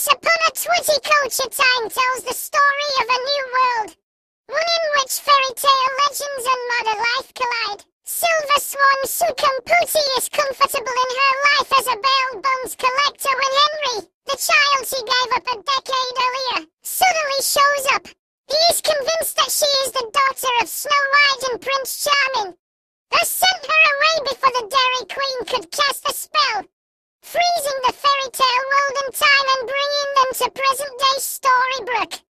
Once upon a Twitty culture time tells the story of a new world. One in which fairy tale legends and modern life collide. Silver Swan Sukumputi is comfortable in her life as a bail bonds collector when Henry, the child she gave up a decade earlier, suddenly shows up. He is convinced that she is the daughter of Snow White and Prince Charming. Thus sent her away before the Dairy Queen could cast a spell, freezing the fairy tale to present day taking